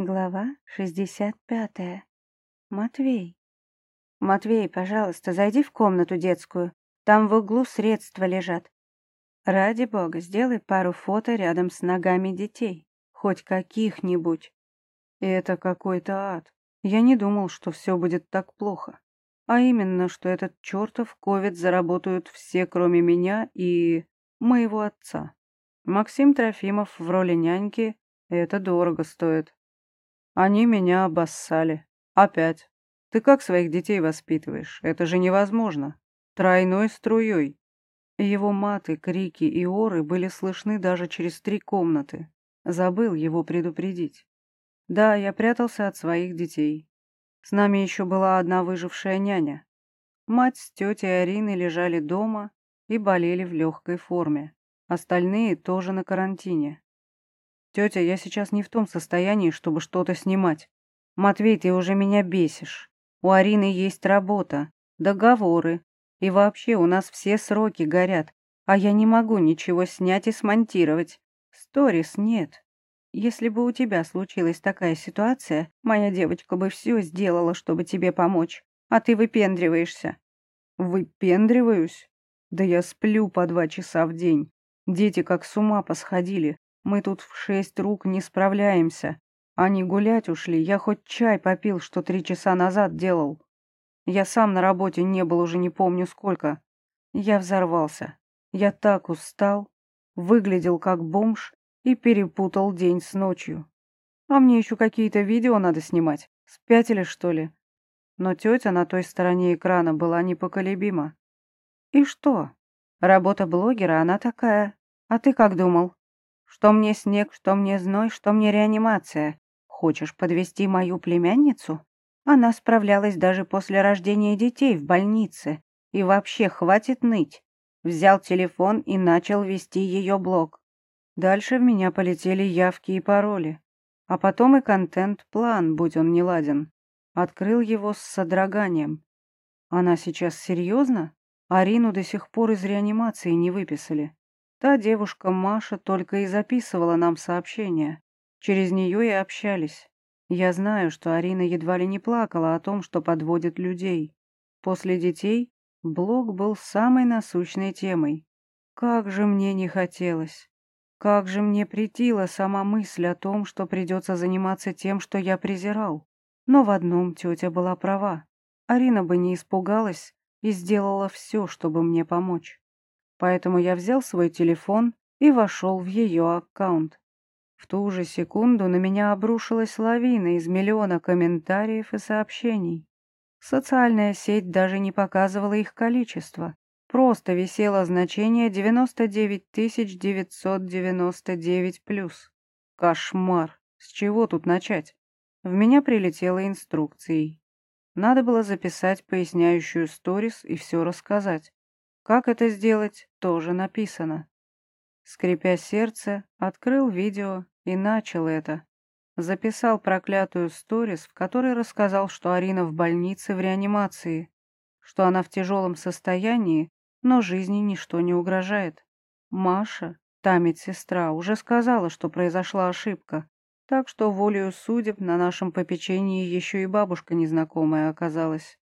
Глава 65. Матвей. «Матвей, пожалуйста, зайди в комнату детскую. Там в углу средства лежат. Ради бога, сделай пару фото рядом с ногами детей. Хоть каких-нибудь. Это какой-то ад. Я не думал, что все будет так плохо. А именно, что этот чертов ковид заработают все, кроме меня и... моего отца. Максим Трофимов в роли няньки — это дорого стоит. Они меня обоссали. Опять. Ты как своих детей воспитываешь? Это же невозможно. Тройной струей. Его маты, крики и оры были слышны даже через три комнаты. Забыл его предупредить. Да, я прятался от своих детей. С нами еще была одна выжившая няня. Мать с тетей Ариной лежали дома и болели в легкой форме. Остальные тоже на карантине. «Тетя, я сейчас не в том состоянии, чтобы что-то снимать. Матвей, ты уже меня бесишь. У Арины есть работа, договоры. И вообще у нас все сроки горят, а я не могу ничего снять и смонтировать. Сторис нет. Если бы у тебя случилась такая ситуация, моя девочка бы все сделала, чтобы тебе помочь, а ты выпендриваешься». «Выпендриваюсь? Да я сплю по два часа в день. Дети как с ума посходили. Мы тут в шесть рук не справляемся. Они гулять ушли, я хоть чай попил, что три часа назад делал. Я сам на работе не был уже не помню сколько. Я взорвался. Я так устал, выглядел как бомж и перепутал день с ночью. А мне еще какие-то видео надо снимать. Спятили, что ли? Но тетя на той стороне экрана была непоколебима. И что? Работа блогера, она такая. А ты как думал? Что мне снег, что мне зной, что мне реанимация. Хочешь подвести мою племянницу? Она справлялась даже после рождения детей в больнице. И вообще, хватит ныть. Взял телефон и начал вести ее блог. Дальше в меня полетели явки и пароли. А потом и контент-план, будь он не ладен. Открыл его с содроганием. Она сейчас серьезно? Арину до сих пор из реанимации не выписали. Та девушка Маша только и записывала нам сообщения. Через нее и общались. Я знаю, что Арина едва ли не плакала о том, что подводит людей. После детей блог был самой насущной темой. Как же мне не хотелось. Как же мне претила сама мысль о том, что придется заниматься тем, что я презирал. Но в одном тетя была права. Арина бы не испугалась и сделала все, чтобы мне помочь. Поэтому я взял свой телефон и вошел в ее аккаунт. В ту же секунду на меня обрушилась лавина из миллиона комментариев и сообщений. Социальная сеть даже не показывала их количество. Просто висело значение 99 999+. Кошмар! С чего тут начать? В меня прилетело инструкцией. Надо было записать поясняющую сторис и все рассказать. Как это сделать, тоже написано. Скрипя сердце, открыл видео и начал это. Записал проклятую сторис, в которой рассказал, что Арина в больнице в реанимации, что она в тяжелом состоянии, но жизни ничто не угрожает. Маша, та медсестра, уже сказала, что произошла ошибка, так что волею судеб на нашем попечении еще и бабушка незнакомая оказалась.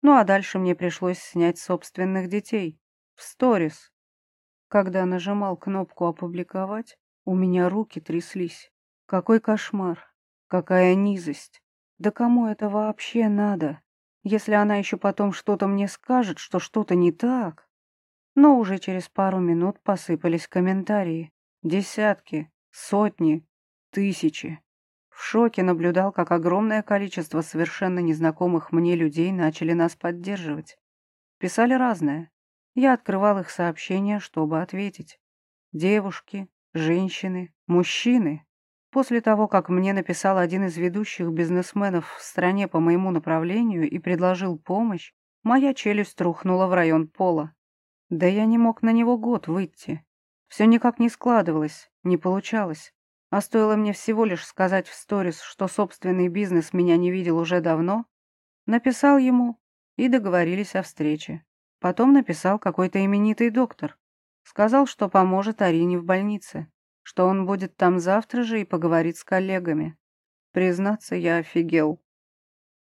Ну а дальше мне пришлось снять собственных детей. В сторис. Когда нажимал кнопку «Опубликовать», у меня руки тряслись. Какой кошмар. Какая низость. Да кому это вообще надо? Если она еще потом что-то мне скажет, что что-то не так. Но уже через пару минут посыпались комментарии. Десятки, сотни, тысячи. В шоке наблюдал, как огромное количество совершенно незнакомых мне людей начали нас поддерживать. Писали разное. Я открывал их сообщения, чтобы ответить. Девушки, женщины, мужчины. После того, как мне написал один из ведущих бизнесменов в стране по моему направлению и предложил помощь, моя челюсть рухнула в район пола. Да я не мог на него год выйти. Все никак не складывалось, не получалось. А стоило мне всего лишь сказать в сторис, что собственный бизнес меня не видел уже давно, написал ему и договорились о встрече. Потом написал какой-то именитый доктор. Сказал, что поможет Арине в больнице, что он будет там завтра же и поговорит с коллегами. Признаться, я офигел.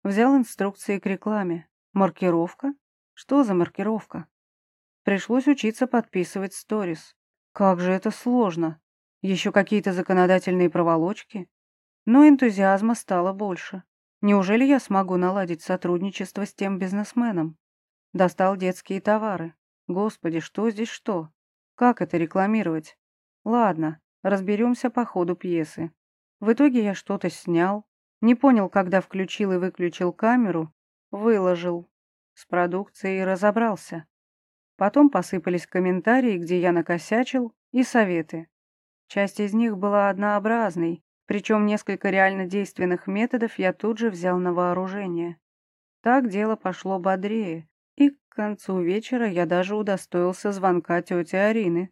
Взял инструкции к рекламе. Маркировка? Что за маркировка? Пришлось учиться подписывать сторис. Как же это сложно. Еще какие-то законодательные проволочки. Но энтузиазма стало больше. Неужели я смогу наладить сотрудничество с тем бизнесменом? Достал детские товары. Господи, что здесь что? Как это рекламировать? Ладно, разберемся по ходу пьесы. В итоге я что-то снял, не понял, когда включил и выключил камеру, выложил. С продукцией разобрался. Потом посыпались комментарии, где я накосячил, и советы. Часть из них была однообразной, причем несколько реально действенных методов я тут же взял на вооружение. Так дело пошло бодрее, к концу вечера я даже удостоился звонка тети Арины.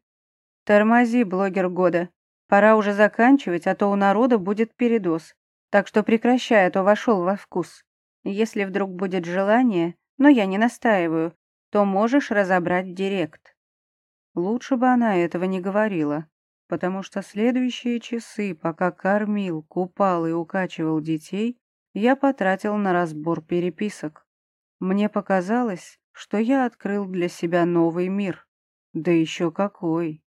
«Тормози, блогер года. Пора уже заканчивать, а то у народа будет передоз. Так что прекращай, а то вошел во вкус. Если вдруг будет желание, но я не настаиваю, то можешь разобрать директ». Лучше бы она этого не говорила потому что следующие часы, пока кормил, купал и укачивал детей, я потратил на разбор переписок. Мне показалось, что я открыл для себя новый мир. Да еще какой!